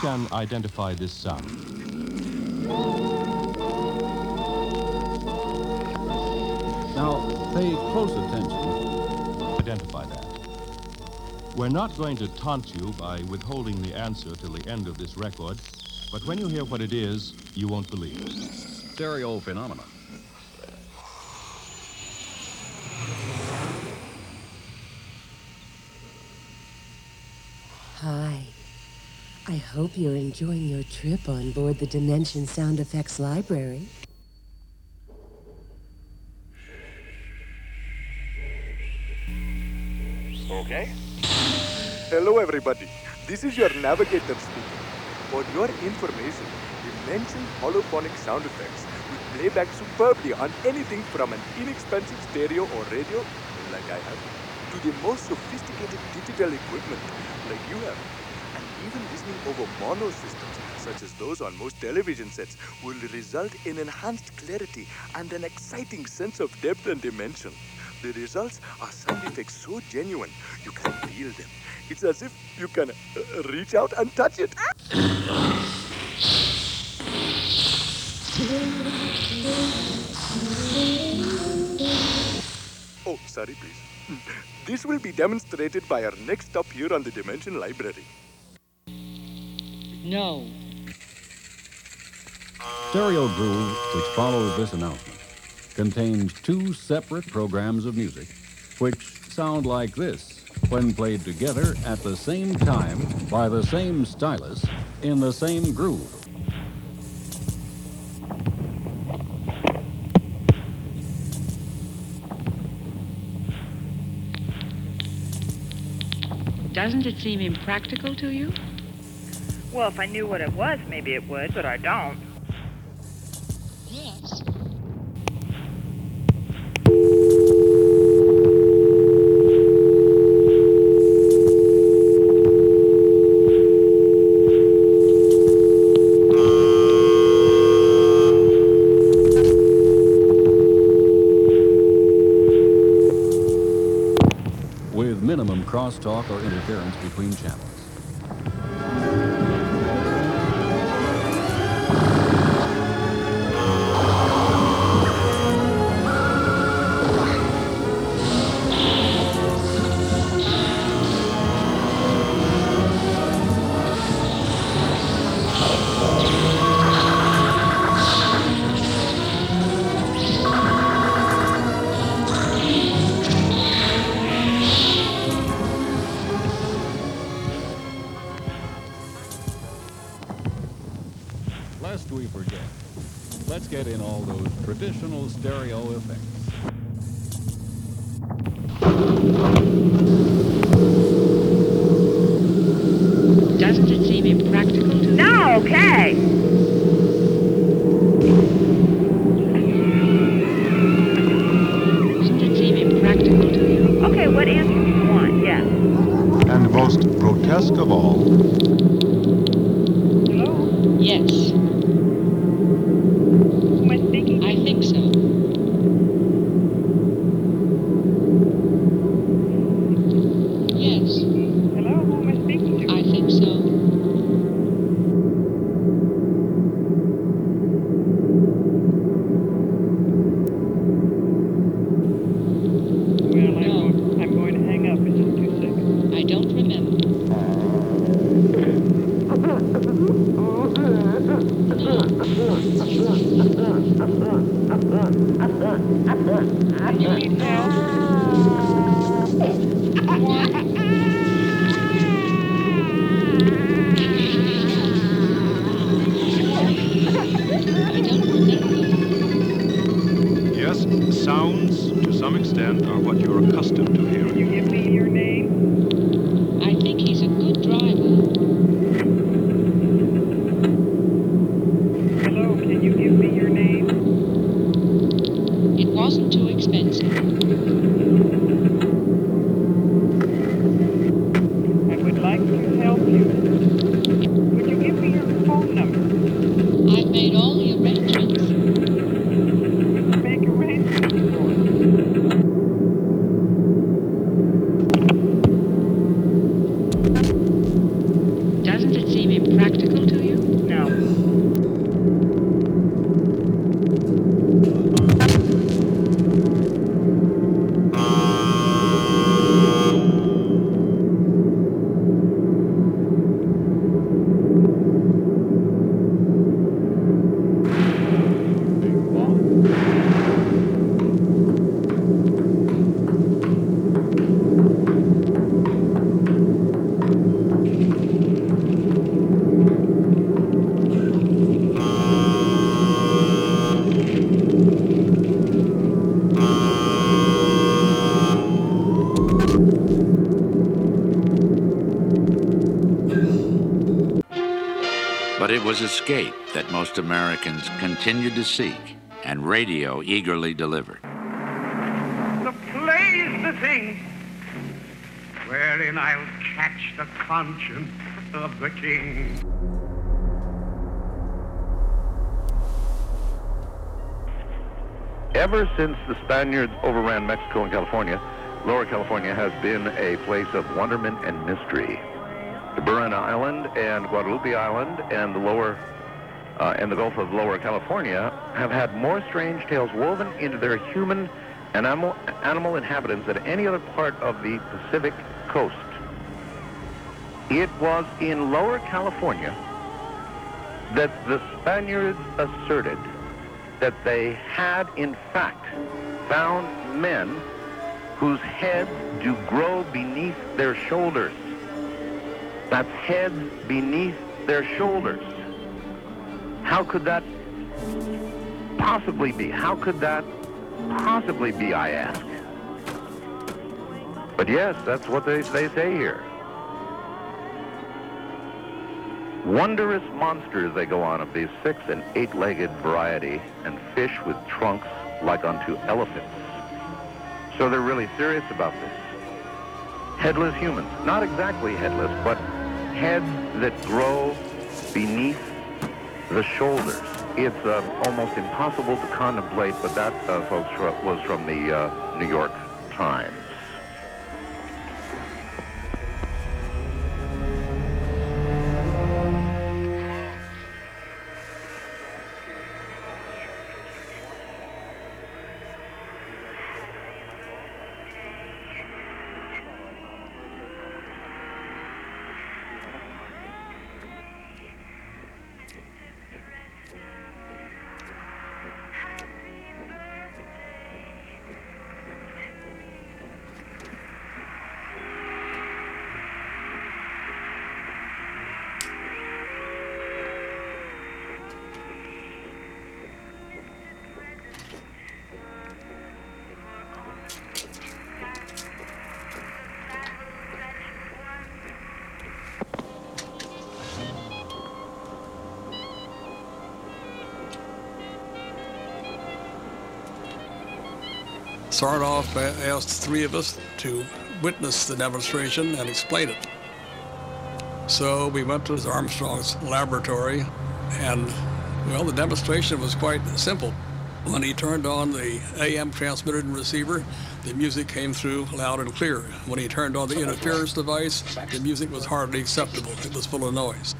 Who can identify this sound? Now, pay close attention. Identify that. We're not going to taunt you by withholding the answer till the end of this record, but when you hear what it is, you won't believe it. Stereo phenomena. Hi. I hope you're enjoying your trip on board the Dimension Sound Effects Library. Okay. Hello, everybody. This is your navigator speaking. For your information, Dimension holophonic sound effects will play back superbly on anything from an inexpensive stereo or radio, like I have, to the most sophisticated digital equipment, like you have. Even listening over mono systems, such as those on most television sets, will result in enhanced clarity and an exciting sense of depth and dimension. The results are sound effects so genuine, you can feel them. It's as if you can uh, reach out and touch it. Oh, sorry, please. This will be demonstrated by our next stop here on the Dimension Library. No. Stereo Groove, which follows this announcement, contains two separate programs of music which sound like this when played together at the same time by the same stylus in the same groove. Doesn't it seem impractical to you? Well, if I knew what it was, maybe it would, but I don't. Of all, escape that most Americans continued to seek, and radio eagerly delivered. The play's the thing wherein I'll catch the conscience of the king. Ever since the Spaniards overran Mexico and California, Lower California has been a place of wonderment and mystery. The Buran Island and Guadalupe Island and the lower uh, and the Gulf of Lower California have had more strange tales woven into their human and animal, animal inhabitants than any other part of the Pacific coast. It was in Lower California that the Spaniards asserted that they had, in fact, found men whose heads do grow beneath their shoulders. That's heads beneath their shoulders. How could that possibly be? How could that possibly be, I ask? But yes, that's what they, they say here. Wondrous monsters they go on of these six and eight-legged variety and fish with trunks like unto elephants. So they're really serious about this. Headless humans. Not exactly headless, but heads that grow beneath the shoulders. It's uh, almost impossible to contemplate, but that, uh, folks, was from the uh, New York Times. Sarnoff asked three of us to witness the demonstration and explain it. So we went to Armstrong's laboratory, and well, the demonstration was quite simple. When he turned on the AM transmitter and receiver, the music came through loud and clear. When he turned on the interference device, the music was hardly acceptable. It was full of noise.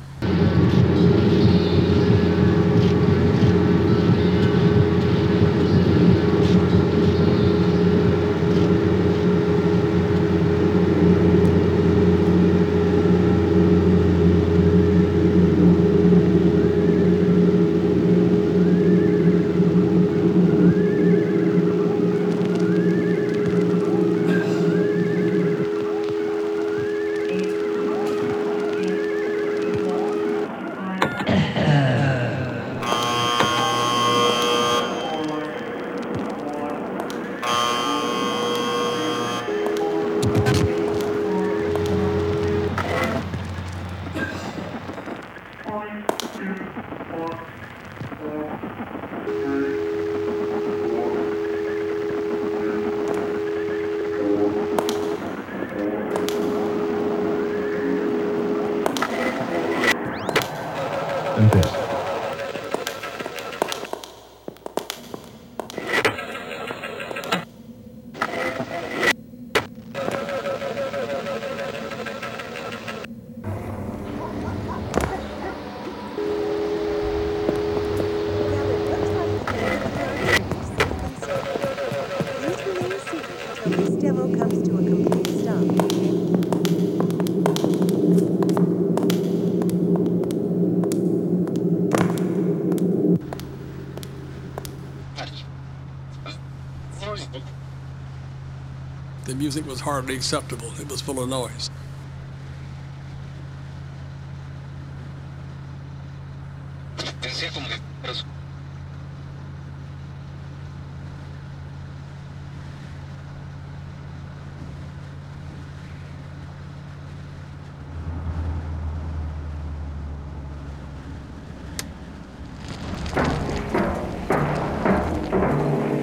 music was hardly acceptable. It was full of noise.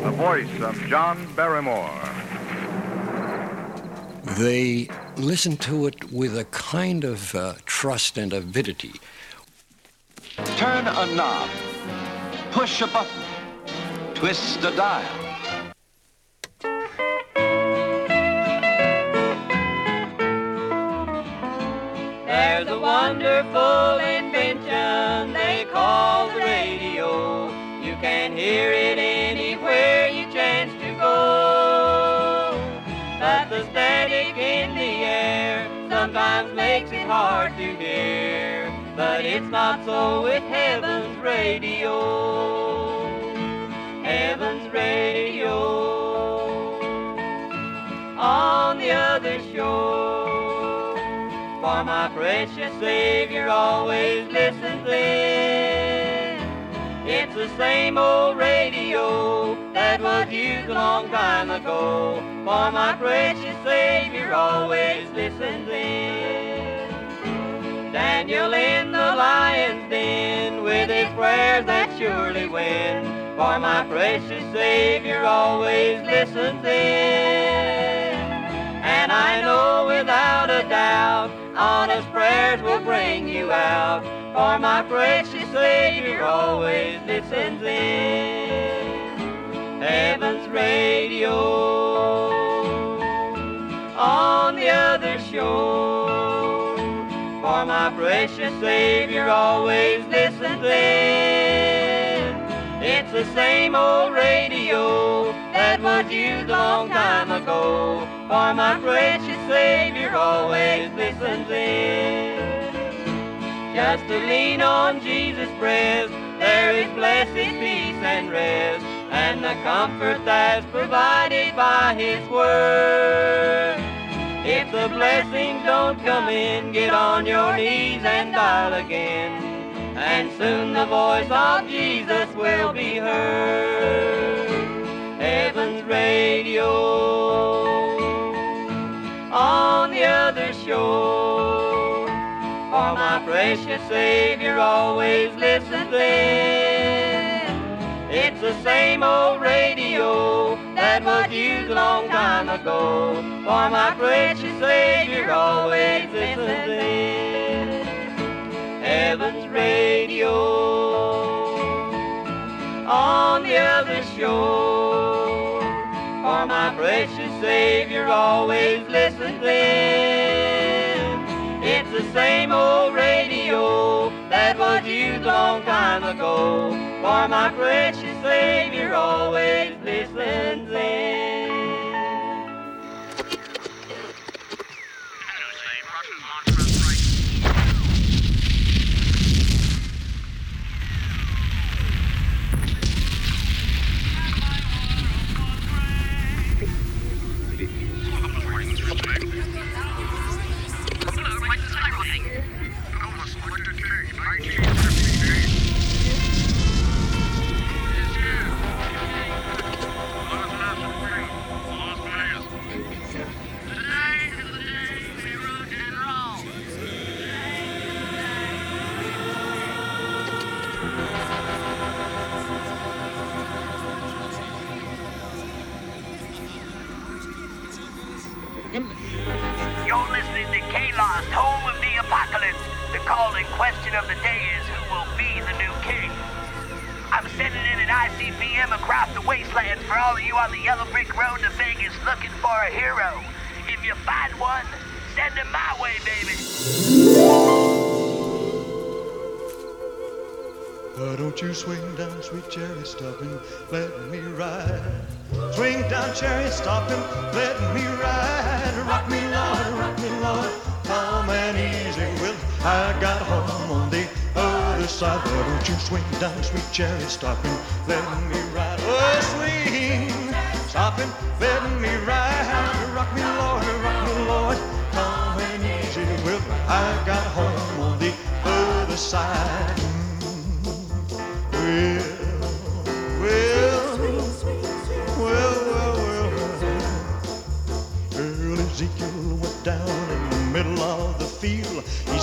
The voice of John Barrymore. They listen to it with a kind of uh, trust and avidity. Turn a knob. Push a button. Twist a dial. There's a wonderful invention they call the radio. You can hear it anywhere hard to hear. But it's not so with Heaven's radio. Heaven's radio. On the other shore. For my precious Savior always listens in. It's the same old radio that was used a long time ago. For my precious Savior always listens in. Daniel in the lion's den with his prayers that surely win. For my precious Savior always listens in. And I know without a doubt, honest prayers will bring you out. For my precious Savior always listens in. Heaven's radio on the other shore. My precious Savior always listens in. It's the same old radio that was used long time ago. For my precious Savior always listens in. Just to lean on Jesus' breast, there is blessed peace and rest, and the comfort that's provided by His Word. If the blessings don't come in, get on your knees and dial again, and soon the voice of Jesus will be heard. Heaven's radio on the other shore. For my precious Savior always listens in. It's the same old radio that was used long time ago. For my precious Savior always listens in. Heaven's radio on the other shore. For my precious Savior always listens in. It's the same old radio that was used long time ago. For my precious Savior always listens in. Cherry, stopping, let me ride. Rock me, Lord, rock me, Lord, calm and easy. Well, I got home on the other side. Why don't you swing down, sweet cherry, stopping, let me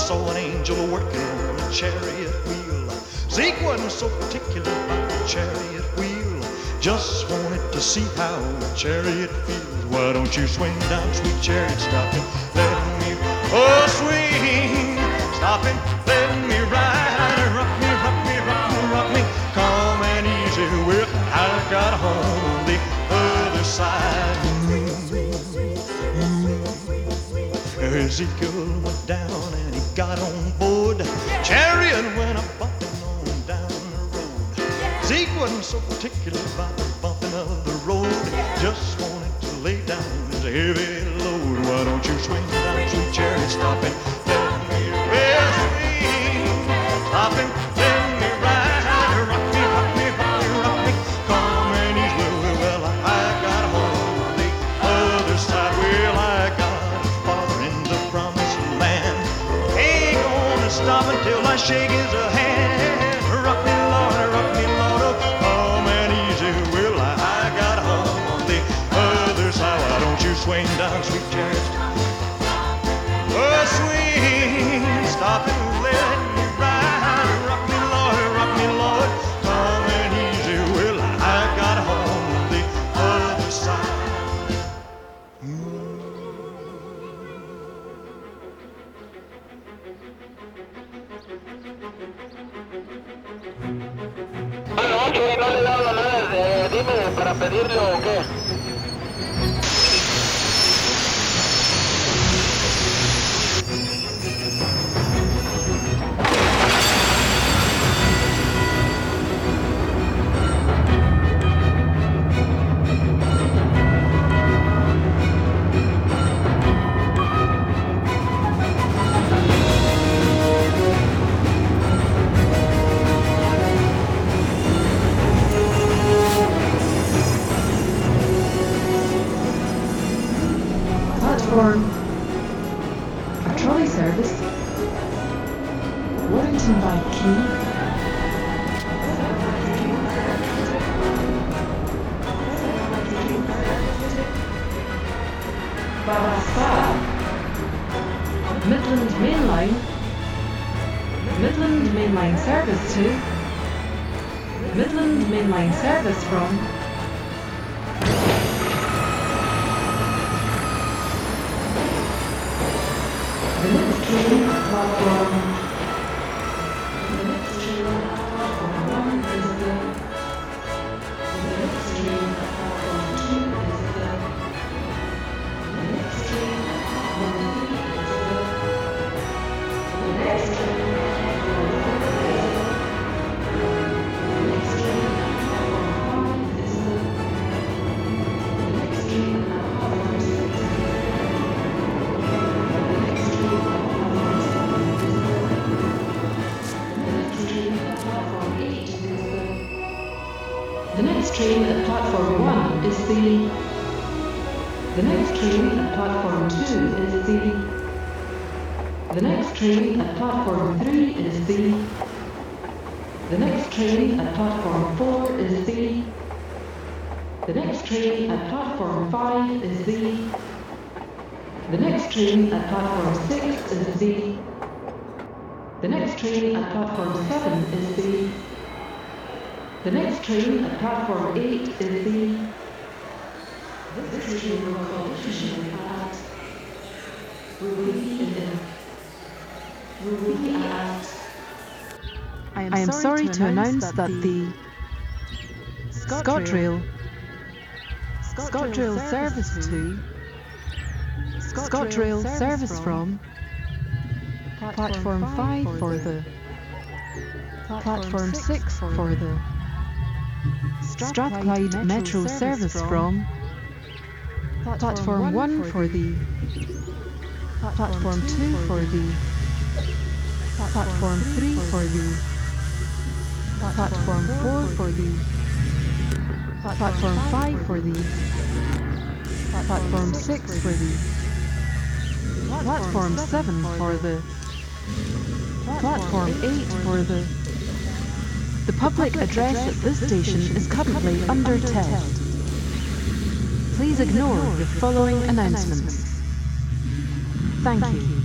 saw an angel working on a chariot wheel. Zeke wasn't so particular about the chariot wheel. Just wanted to see how the chariot feels. Why don't you swing down, sweet chariot, stop and let me, oh, swing, stop and let me ride. Rock me, rock me, rock me, rock me, calm and easy. Well, I got home on the other side. Ezekiel went down and he got on board. Chariot went a bumping on down the road. Zeke wasn't so particular about the bumping of the road. Just wanted to lay down his heavy load. Why don't you swing down, sweet chariot, stop and Platform. Trolley service. Warrington Bank Quay. Midland Main Line. Midland Main Line service to. Midland Main Line service from. Will be at... I am, sorry, to announce that the ScotRail ScotRail service to ScotRail service from platform 5 for the platform 6 for the Strathclyde Metro service from platform 1 for the platform 2 for the platform 3 for the platform 4 for the platform 5 for the platform 6 for the platform 7 for the platform 8 for the the public address at this station is currently under test. Please ignore the following announcements. Thank you.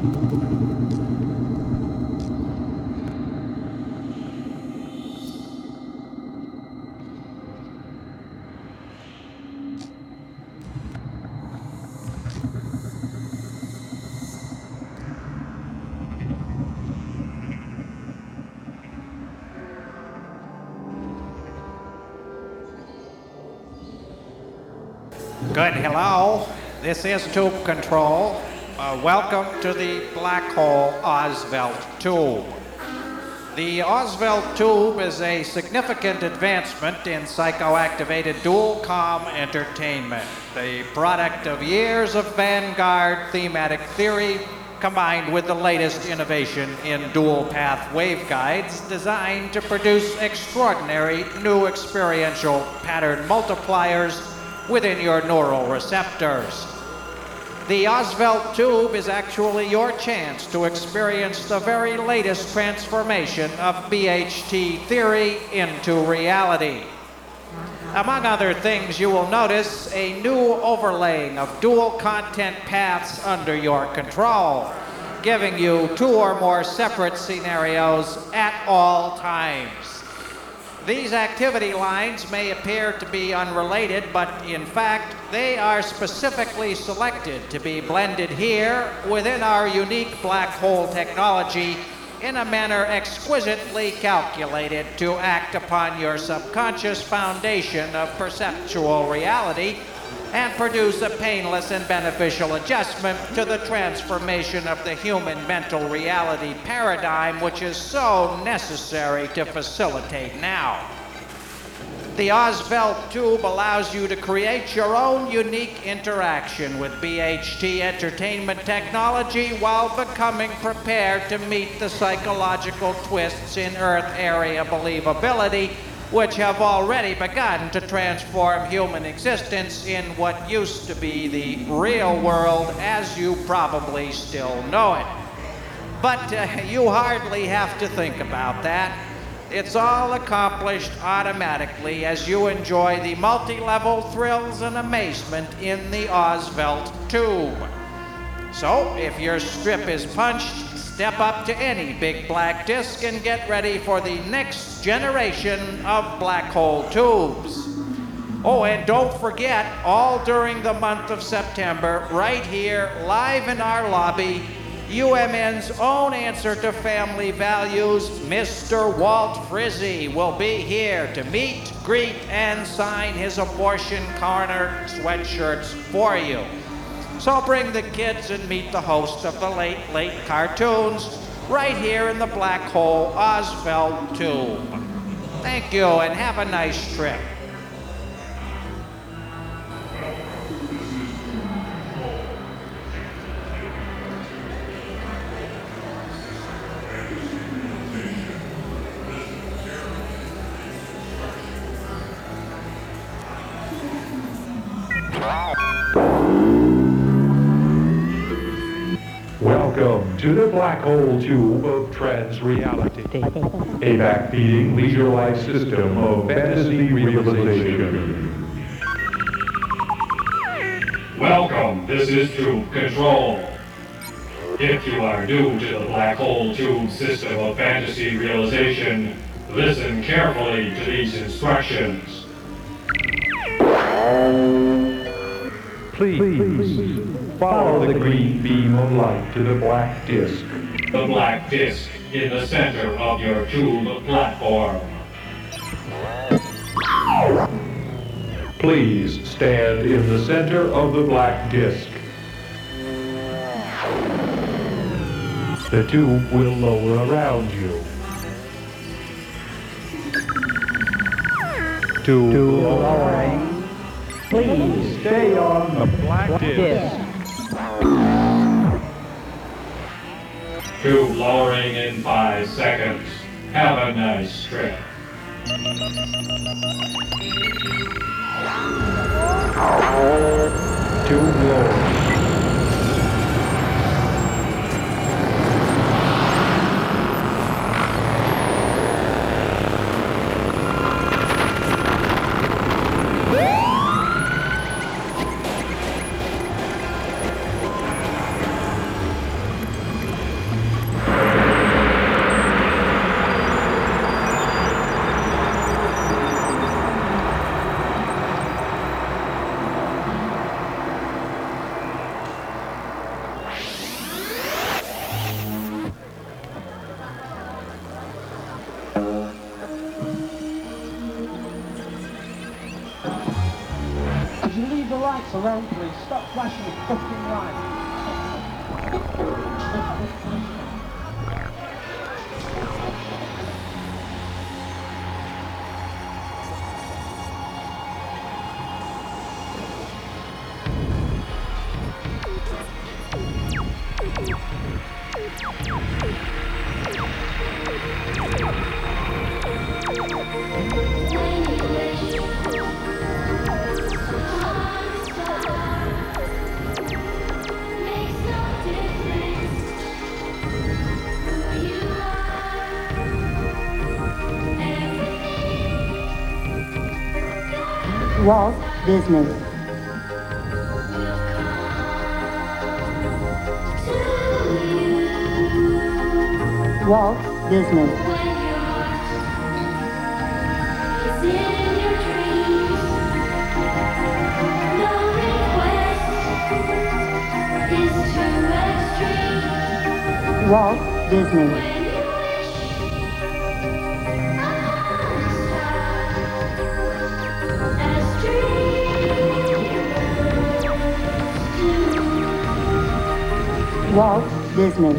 Good, hello. This is Tube Control. Uh, welcome to the Black Hole Oswald Tube. The Oswald Tube is a significant advancement in psychoactivated dual com entertainment, the product of years of vanguard thematic theory combined with the latest innovation in dual path waveguides designed to produce extraordinary new experiential pattern multipliers within your neural receptors. The Oswald tube is actually your chance to experience the very latest transformation of BHT theory into reality. Among other things, you will notice a new overlaying of dual content paths under your control, giving you two or more separate scenarios at all times. These activity lines may appear to be unrelated, but in fact, they are specifically selected to be blended here within our unique black hole technology in a manner exquisitely calculated to act upon your subconscious foundation of perceptual reality and produce a painless and beneficial adjustment to the transformation of the human mental reality paradigm, which is so necessary to facilitate now. The Oswald tube allows you to create your own unique interaction with BHT entertainment technology while becoming prepared to meet the psychological twists in Earth area believability which have already begun to transform human existence in what used to be the real world as you probably still know it. But uh, you hardly have to think about that. It's all accomplished automatically as you enjoy the multi level thrills and amazement in the Oswald tube. So, if your strip is punched, step up to any big black disc and get ready for the next generation of black hole tubes. Oh, and don't forget, all during the month of September, right here, live in our lobby, UMN's own answer to family values, Mr. Walt Frizzy, will be here to meet, greet, and sign his abortion corner sweatshirts for you. So bring the kids and meet the host of the late, late cartoons right here in the black hole Oswald Tube. Thank you and have a nice trip. To the black hole tube of trans reality, a backfeeding leisure life system of fantasy realization. Welcome, this is Tube Control. If you are new to the black hole tube system of fantasy realization, listen carefully to these instructions. Please follow the green beam of light to the black disk. The black disc in the center of your tube platform. Please stand in the center of the black disk. The tube will lower around you. Tube lowering. Please stay on the black disk. Tube lowering in five seconds. Have a nice trip. Too low. Alone, please? Stop flashing the fucking lights. Walt Disney. Walt Disney. Walt Disney. Disney.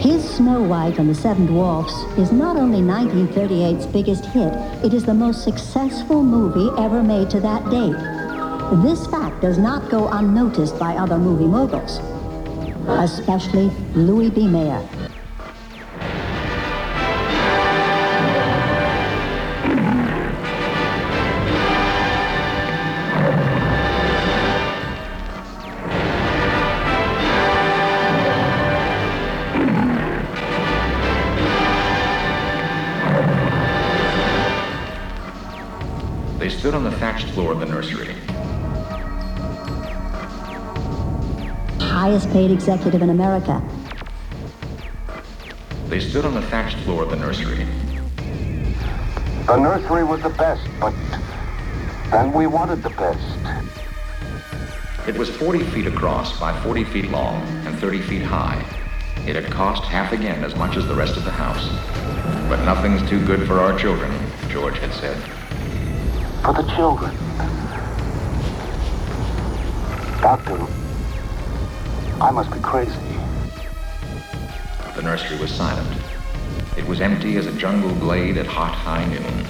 His Snow White and the Seven Dwarfs is not only 1938's biggest hit, it is the most successful movie ever made to that date. This fact does not go unnoticed by other movie moguls, especially Louis B. Mayer. Stood on the thatched floor of the nursery. Highest paid executive in America. They stood on the thatched floor of the nursery. The nursery was the best, but then we wanted the best. It was 40 feet across by 40 feet long and 30 feet high. It had cost half again as much as the rest of the house. But nothing's too good for our children, George had said. For the children. Doctor, I must be crazy. The nursery was silent. It was empty as a jungle glade at hot high noon.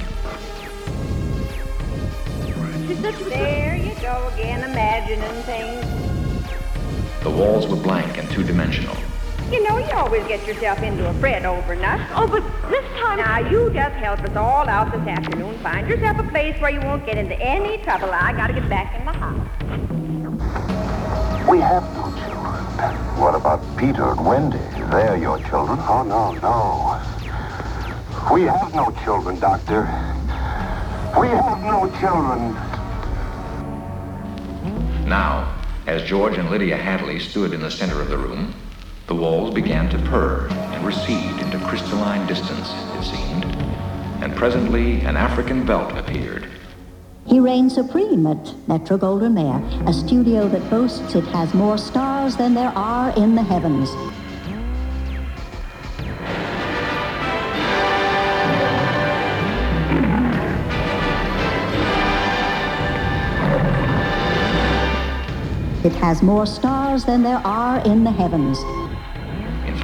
There you go again, imagining things. The walls were blank and two-dimensional. You know, you always get yourself into a fret over nothing. Oh, but this time... Now, you just help us all out this afternoon. Find yourself a place where you won't get into any trouble. I gotta get back in the house. We have no children. What about Peter and Wendy? They're your children. Oh, no, no. We have no children, Doctor. We have no children. Now, as George and Lydia Hadley stood in the center of the room, the walls began to purr and recede into crystalline distance, it seemed. And presently, an African belt appeared. He reigns supreme at Metro Goldwyn Mayer, a studio that boasts it has more stars than there are in the heavens. It has more stars than there are in the heavens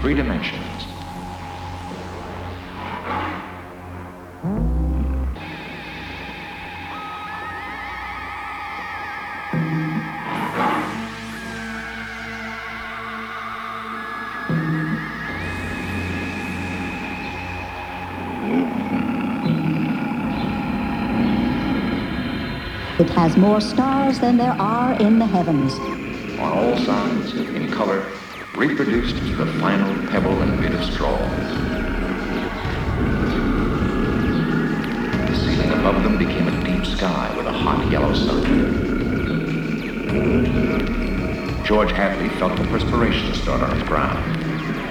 three dimensions. It has more stars than there are in the heavens. On all sides, in color, reproduced to the final pebble and bit of straw. The ceiling above them became a deep sky with a hot yellow sun. George Hadley felt the perspiration start on his brow.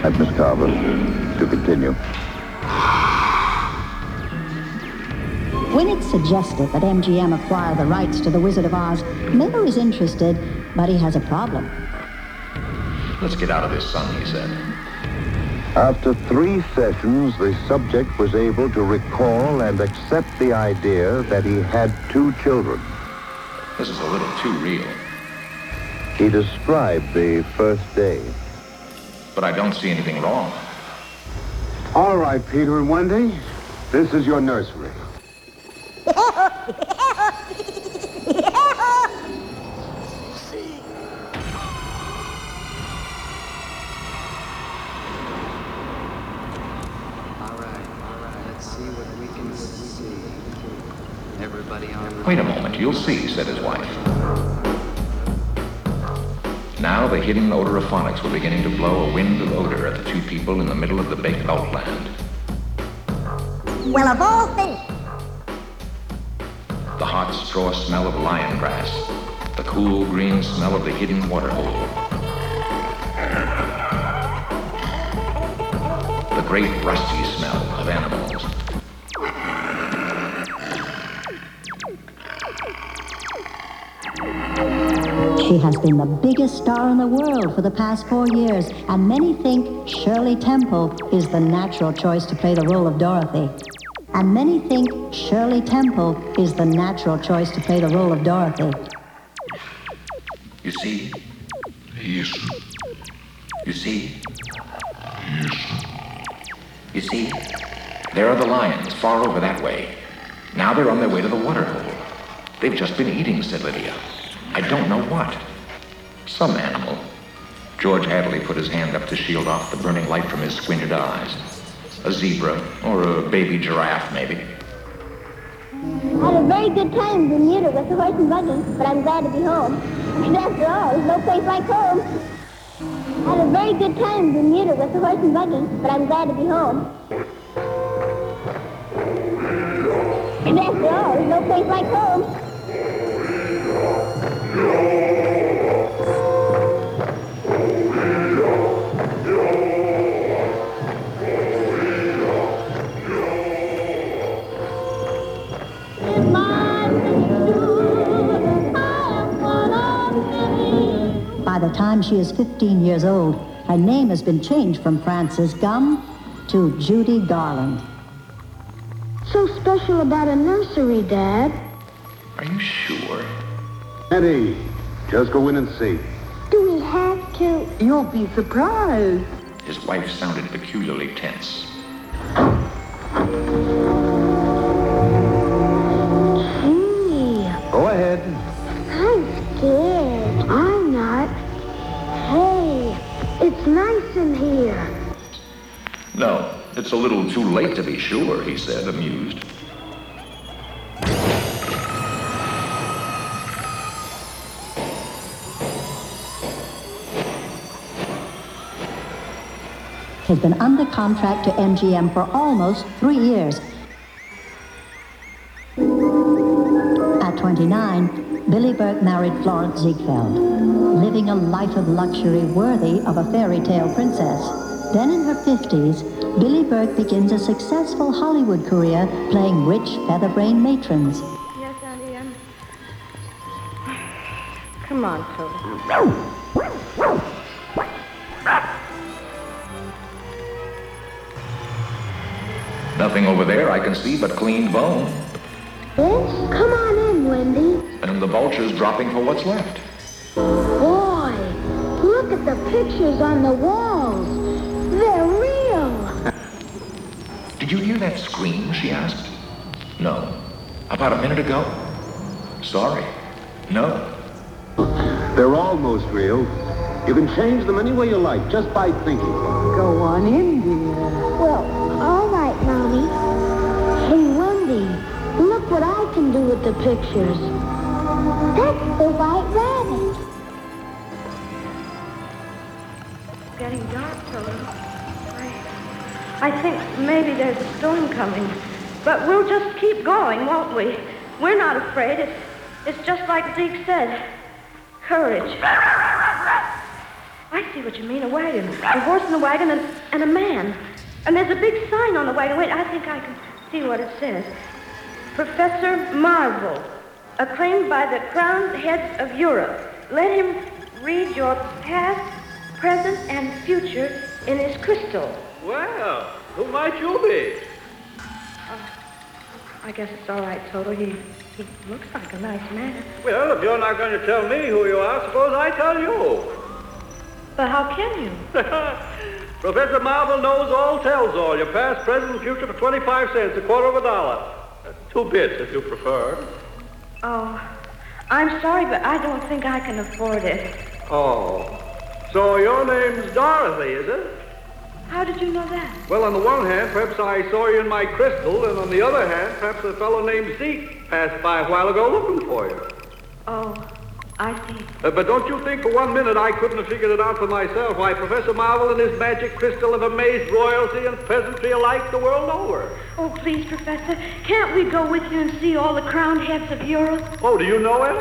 And Miss Carver, to continue. When it's suggested that MGM acquire the rights to The Wizard of Oz, Miller is interested, but he has a problem. Let's get out of this sun, he said. After three sessions, the subject was able to recall and accept the idea that he had two children. This is a little too real. He described the first day. But I don't see anything wrong. All right, Peter and Wendy, this is your nursery. Everybody on. Wait a moment, you'll see, said his wife. Now the hidden odorophonics were beginning to blow a wind of odor at the two people in the middle of the baked outland. Well, of all things. The hot straw smell of lion grass. The cool green smell of the hidden water hole. The great rusty smell of animals. She has been the biggest star in the world for the past four years, and many think Shirley Temple is the natural choice to play the role of Dorothy. And many think Shirley Temple is the natural choice to play the role of Dorothy. You see? Yes. You see? Yes. You see? There are the lions far over that way. Now they're on their way to the water hole. They've just been eating, said Lydia. I don't know what. Some animal. George Hadley put his hand up to shield off the burning light from his squinted eyes. A zebra, or a baby giraffe, maybe. I had a very good time in Bermuda with the horse and buggy, but I'm glad to be home. And after all, there's no place like home. I had a very good time in Bermuda with the horse and buggy, but I'm glad to be home. And after all, there's no place like home. By the time she is 15 years old, her name has been changed from Frances Gumm to Judy Garland. So special about a nursery, Dad. Are you sure? Eddie, just go in and see. Do we have to? You'll be surprised. His wife sounded peculiarly tense. Gee, Go ahead. I'm scared. I'm not. Hey, it's nice in here. No, it's a little too late to be sure, he said, amused. Has been under contract to MGM for almost three years. At 29, Billie Burke married Florenz Ziegfeld, living a life of luxury worthy of a fairy tale princess. Then in her 50s, Billie Burke begins a successful Hollywood career playing rich, featherbrained matrons. Yes, Auntie, um... Come on, Toto. Nothing over there I can see but clean bone. Yes? Come on in, Wendy. And the vultures dropping for what's left. Boy, look at the pictures on the walls. They're real. Did you hear that scream? she asked. No. About a minute ago? Sorry. No. They're almost real. You can change them any way you like, just by thinking. Go on in, dear. Well, what I can do with the pictures. That's the white rabbit. It's getting dark, Toto. I, I think maybe there's a storm coming. But we'll just keep going, won't we? We're not afraid. It's, it's just like Zeke said. Courage. I see what you mean, a wagon. A horse and a wagon and, and a man. And there's a big sign on the wagon. Wait, I think I can see what it says. Professor Marvel, acclaimed by the crowned heads of Europe. Let him read your past, present, and future in his crystal. Well, who might you be? Uh, I guess it's all right, Toto. He, he looks like a nice man. Well, if you're not going to tell me who you are, suppose I tell you. But how can you? Professor Marvel knows all, tells all. Your past, present, and future for 25 cents, a quarter of a dollar. Two bits, if you prefer. Oh, I'm sorry, but I don't think I can afford it. Oh. So your name's Dorothy, is it? How did you know that? Well, on the one hand, perhaps I saw you in my crystal, and on the other hand, perhaps a fellow named Zeke passed by a while ago looking for you. Oh, I see. Uh, but don't you think for one minute I couldn't have figured it out for myself? Why, Professor Marvel and his magic crystal have amazed royalty and peasantry alike the world over. Oh, please, Professor, can't we go with you and see all the crowned heads of Europe? Oh, do you know any?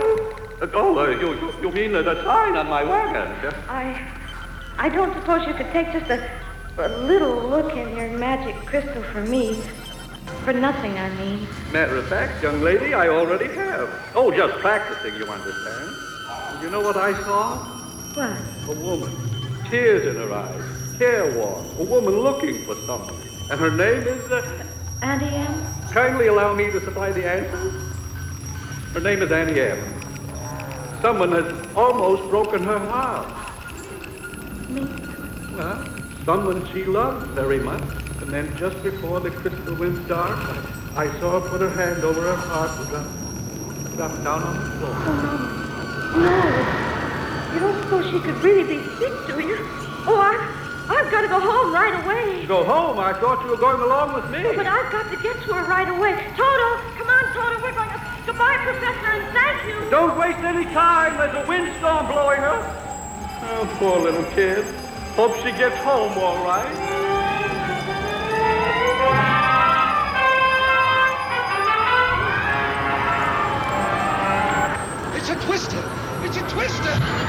Uh, oh, uh, you, you, you mean uh, the sign on my wagon? I, I don't suppose you could take just a, a little look in your magic crystal for me. For nothing, I mean. Matter of fact, young lady, I already have. Oh, just practicing, you understand. And you know what I saw? What? A woman. Tears in her eyes. Careworn. A woman looking for someone. And her name is... Uh, Auntie Em? kindly allow me to supply the answer. Her name is Annie Evans. Someone has almost broken her heart. Me? Well, someone she loved very much. And then just before the crystal went dark, I saw her put her hand over her heart and drop, drop down on the floor. Oh, no. You don't suppose she could really be sick, do you? Oh, I, I've got to go home right away. Go home. I thought you were going along with me. Oh, but I've got to get to her right away. Toto, come on, Toto. We're going to... Goodbye, Professor, and thank you. Don't waste any time. There's a windstorm blowing up. Oh, poor little kid. Hope she gets home all right. Twister!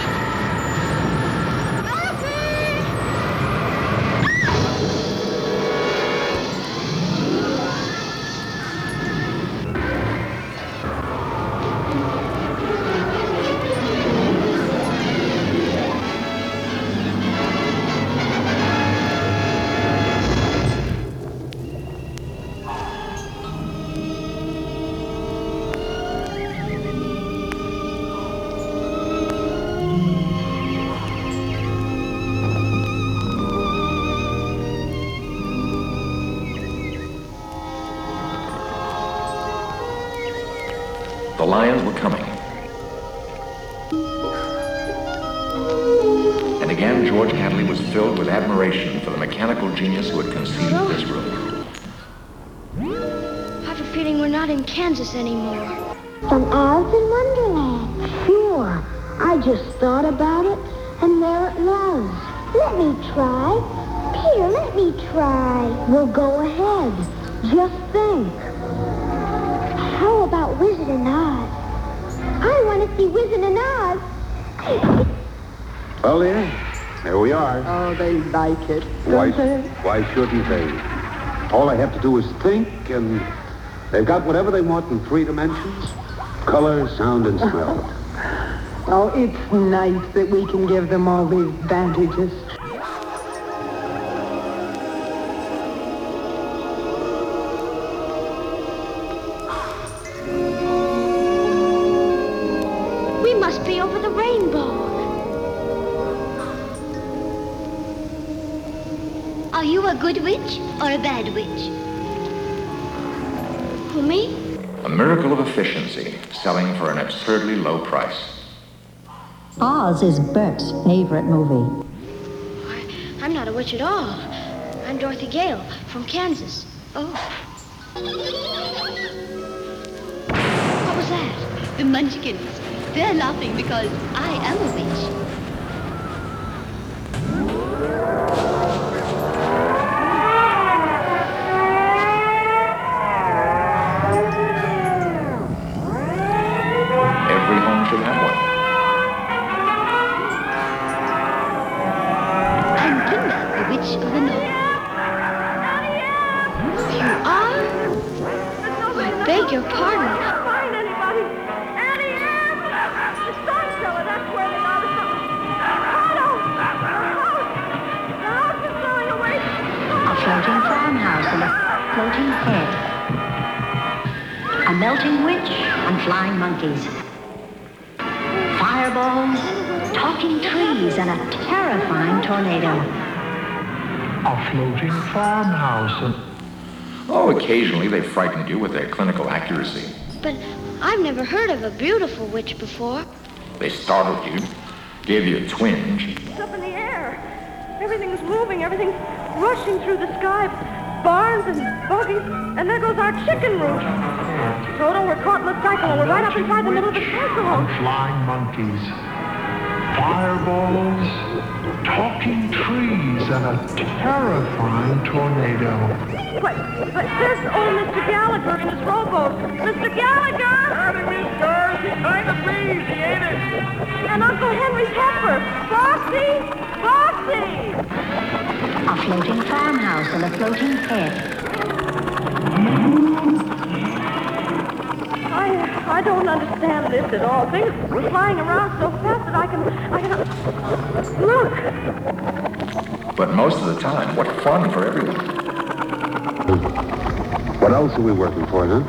The lions were coming. And again, George Hadley was filled with admiration for the mechanical genius who had conceived this room. I have a feeling we're not in Kansas anymore. From Alice in Wonderland. Sure. I just thought about it, and there it was. Let me try. Peter, let me try. Well, go ahead. Just think. How about Wizard and Oz? I want to see Wizard and Oz. Well, there. There we are. Oh, they like it. Why, they? why shouldn't they? All they have to do is think, and they've got whatever they want in three dimensions. Color, sound, and smell. Oh, it's nice that we can give them all these advantages. A bad witch? Who, me? A miracle of efficiency, selling for an absurdly low price. Oz is Bert's favorite movie. I'm not a witch at all. I'm Dorothy Gale from Kansas. Oh. What was that? The Munchkins. They're laughing because I am a witch. Melting witch and flying monkeys. Fireballs, talking trees, and a terrifying tornado. A floating farmhouse and Oh, occasionally they frightened you with their clinical accuracy. But I've never heard of a beautiful witch before. They startled you, gave you a twinge, It's up in the air. Everything's moving. Everything's rushing through the sky. Barns and buggies. And there goes our chicken roof. Toto, we're caught in the cyclone. We're right up inside the middle of the cyclone. flying monkeys. Fireballs, talking trees, and a terrifying tornado. But, but there's old Mr. Gallagher in his rowboat. Mr. Gallagher! Howdy, Miss Girls. He's kind of breezy, ain't it? And Uncle Henry's heifer. Foxy! Foxy! A floating farmhouse and a floating head. I, I don't understand this at all. Things are flying around so fast that I can, I can, look. but most of the time, what fun for everyone. What else are we working for, huh?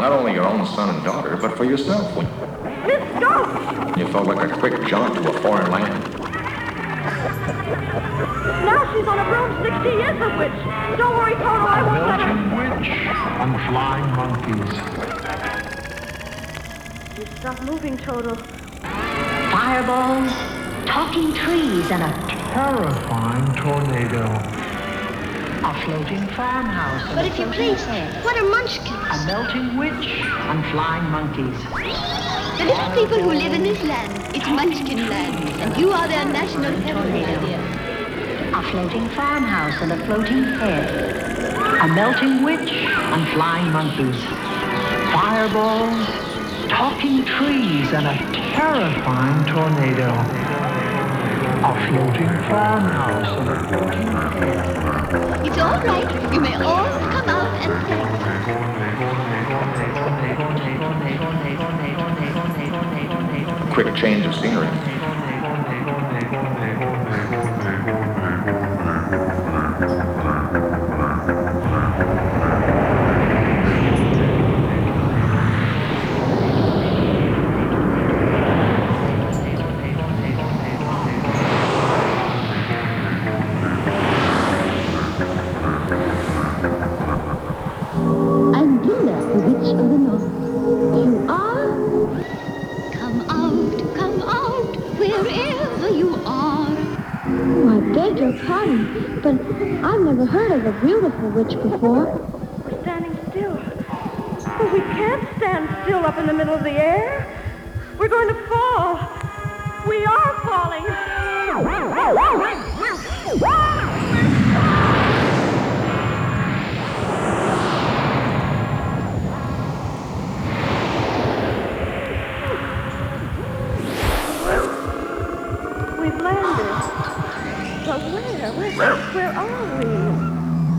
Not only your own son and daughter, but for yourself Miss Ghost! you felt like a quick jaunt to a foreign land. Now she's on a broomstick. She is a witch. Don't worry, Toto. I won't let her. Witch and flying monkeys. You stop moving, Toto. Fireballs, talking trees, and a Terrifying tornado. A floating farmhouse and But if you please, head. what are munchkins? A melting witch and flying monkeys. The little people who live in this land. It's Munchkin land, and you are their national hero, my dear. A floating farmhouse and a floating head. A melting witch and flying monkeys. Fireballs, talking trees, and a terrifying tornado. A floating farmhouse and a floating head. It's all right. You may all come out and play. Quick change of scenery. Before.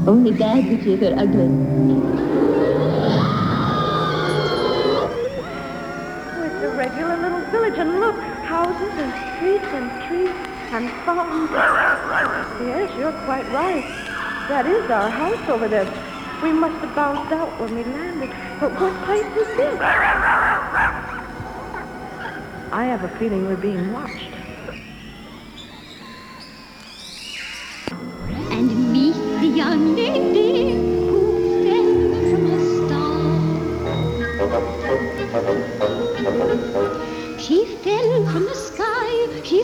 Only bad witches are ugly. It's a regular little village, and look, houses and streets and trees and fountains. Yes, you're quite right. That is our house over there. We must have bounced out when we landed. But what place is this? I have a feeling we're being watched.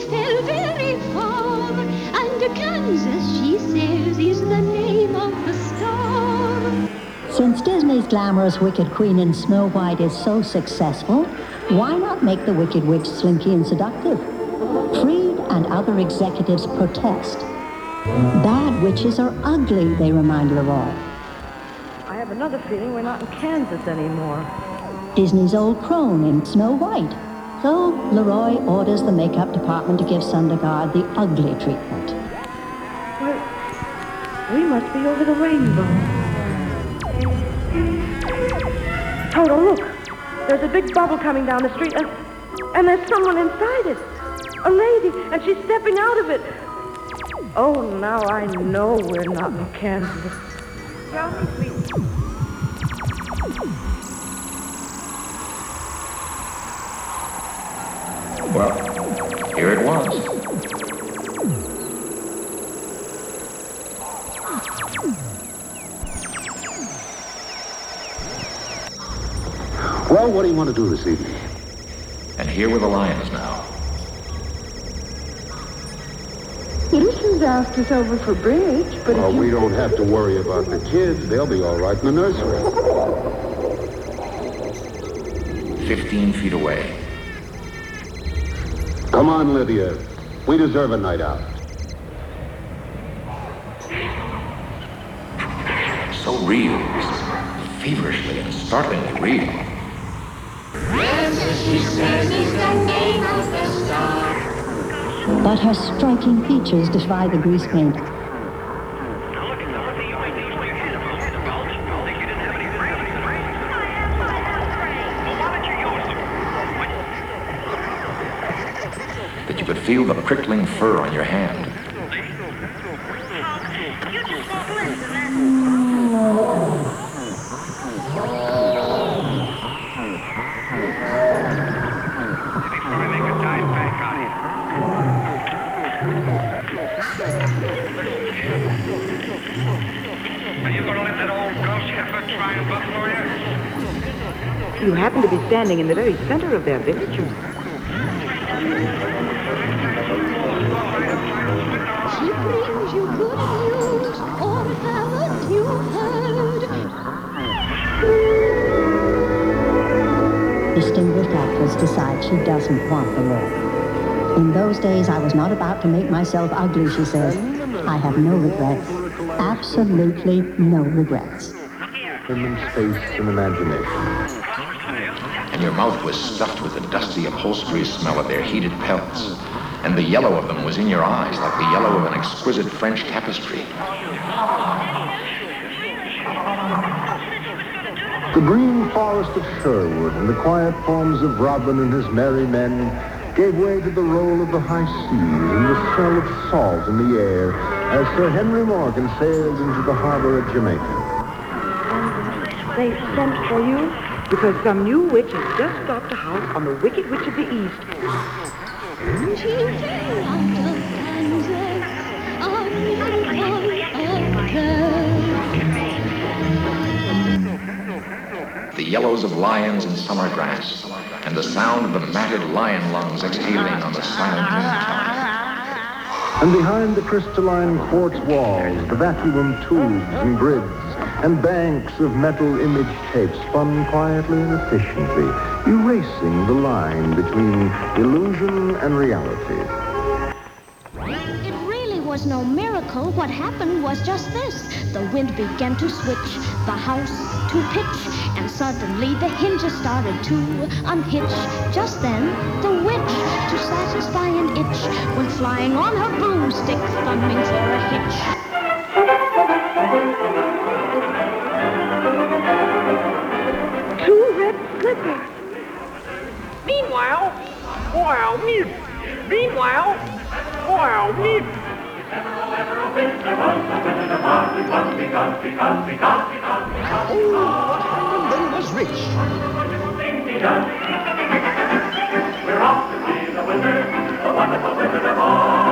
Sky, she fell very far, and Kansas, she says, is the name of the star. Since Disney's glamorous Wicked Queen in Snow White is so successful, Why not make the Wicked Witch slinky and seductive? Freed and other executives protest. Bad witches are ugly, they remind LeRoy. I have another feeling we're not in Kansas anymore. Disney's old crone in Snow White. So LeRoy orders the makeup department to give Sondergaard the ugly treatment. We must be over the rainbow. Toto, look. There's a big bubble coming down the street, and, and there's someone inside it. A lady, and she's stepping out of it. Oh, now I know we're not in Kansas. Tell me, please. Well, here it was. Well, what do you want to do this evening? And here were the lions now. Lucian's asked us over for bridge, but Well, if you... we don't have to worry about the kids. They'll be all right in the nursery. Fifteen feet away. Come on, Lydia. We deserve a night out. So real. Feverishly and startlingly real. But her striking features defy the grease paint. Feel the prickling fur on your hand. You happen to be standing in the very center of their village. Distinguished actress decides she doesn't want the role. In those days, I was not about to make myself ugly, she says. I have no regrets. Absolutely no regrets. Human space and imagination. And your mouth was stuffed with the dusty upholstery smell of their heated pelts. And the yellow of them was in your eyes like the yellow of an exquisite French tapestry. The green forest of Sherwood and the quiet forms of Robin and his merry men gave way to the roll of the high seas and the smell of salt in the air as Sir Henry Morgan sailed into the harbor at Jamaica. They sent for you because some new witch has just stopped a house on the Wicked Witch of the East. The yellows of lions in summer grass. And the sound of the matted lion lungs exhaling on the silent noontide. And behind the crystalline quartz walls, the vacuum tubes and grids and banks of metal image tape spun quietly and efficiently, erasing the line between illusion and reality. It really was no miracle. What happened was just this. The wind began to switch, the house to pitch, and suddenly the hinges started to unhitch. Just then, the witch, to satisfy an itch, went flying on her broomstick, thumbing for a hitch. Two red slippers. Meanwhile, wow, me. Meanwhile, wow, me. Oh, then was rich. We're off to see the wizard, the wonderful wizard of Oz.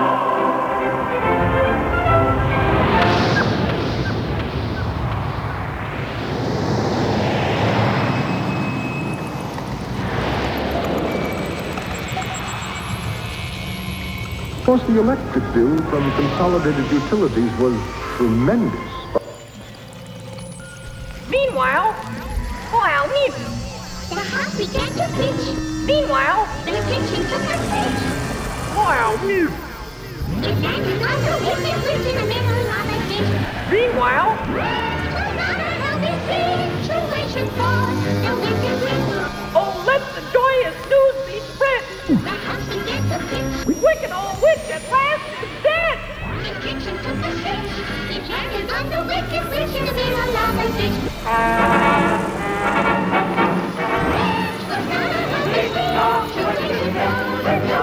Of course, the electric bill from consolidated utilities was tremendous. The kitchen took a fish. Wow, me. It landed on the wicked witch in the middle of a dish. Meanwhile, situation for the wicked witch. Oh, let the joyous news be spread. The house pitch. Wicked old witch at last is dead. The kitchen took a stitch. It landed on the wicked witch in the middle of a ditch.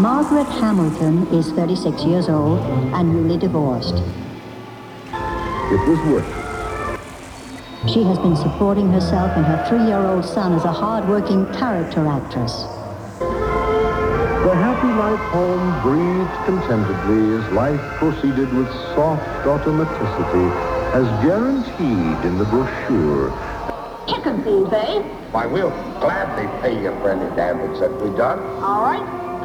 Margaret Hamilton is 36 years old and newly divorced. It was worth it. She has been supporting herself and her three-year-old son as a hard-working character actress. The happy life home breathed contentedly as life proceeded with soft automaticity as guaranteed in the brochure. Chicken thieves, eh? Why, we'll gladly pay you for any damage that we done. All right,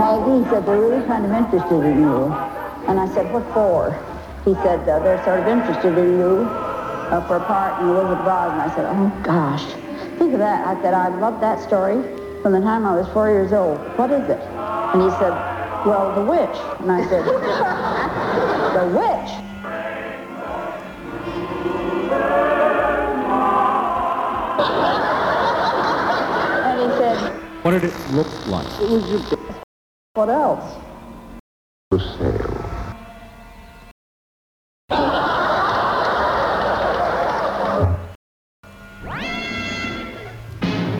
one. Maggie said they're really kind of interested in you. And I said, what for? He said, uh, they're sort of interested in you uh, for a part in The Wizard of Oz. And I said, oh, gosh. Think of that. I said, I loved that story from the time I was four years old. What is it? And he said, well, the witch. And I said, the witch? And he said, What did it look like? it was your... What else? For sale.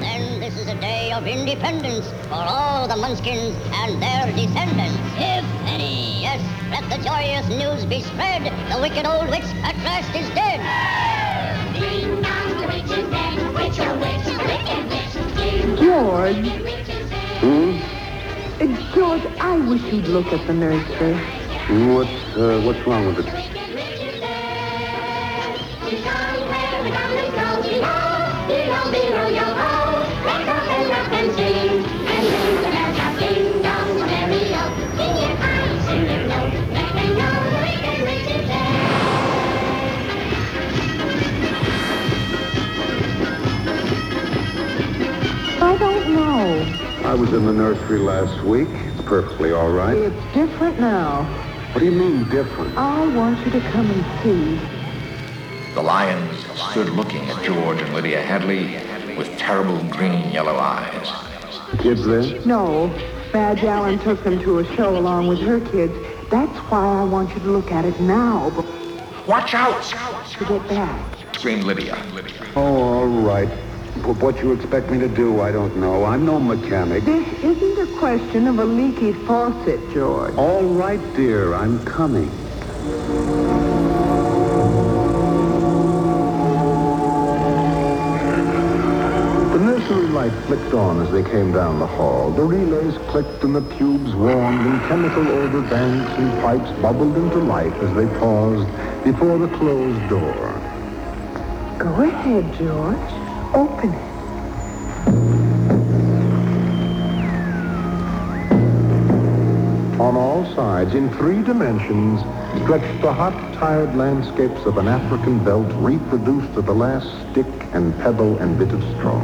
Then this is a day of independence for all the Munchkins and their descendants. If any, yes, let the joyous news be spread. The wicked old witch at last is dead. Ding dong, the witch is dead. Witch, a witch, wicked witch. George. Hmm? I wish you'd look at the nursery. What's, uh, what's wrong with it? I don't know. I was in the nursery last week. It's perfectly all right. It's different now. What do you mean different? I want you to come and see. The lions stood looking at George and Lydia Hadley with terrible green yellow eyes. Kids there? No, Badge Allen took them to a show along with her kids. That's why I want you to look at it now. but- Watch out! To get back. Screamed Lydia. Oh, all right. But what you expect me to do, I don't know. I'm no mechanic. This isn't a question of a leaky faucet, George. All right, dear, I'm coming. The nursery light flicked on as they came down the hall. The relays clicked and the tubes warmed and chemical odor banks and pipes bubbled into life as they paused before the closed door. Go ahead, George. Open it. On all sides, in three dimensions, stretched the hot, tired landscapes of an African belt reproduced to the last stick and pebble and bit of straw.